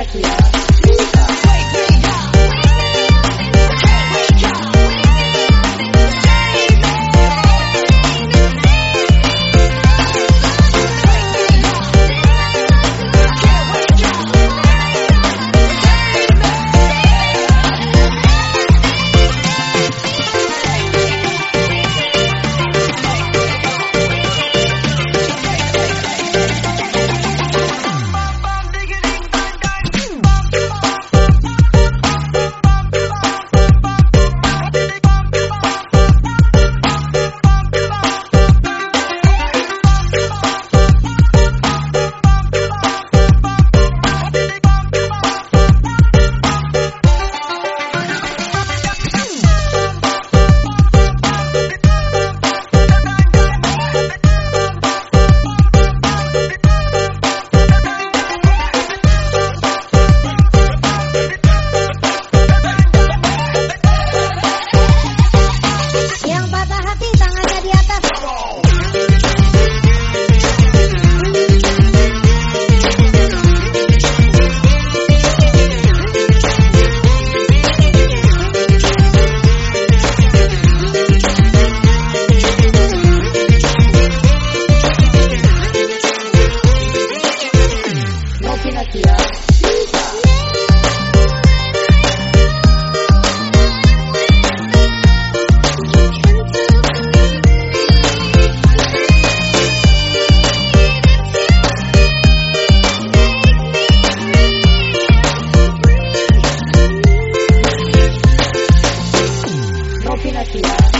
Technique. Shakira.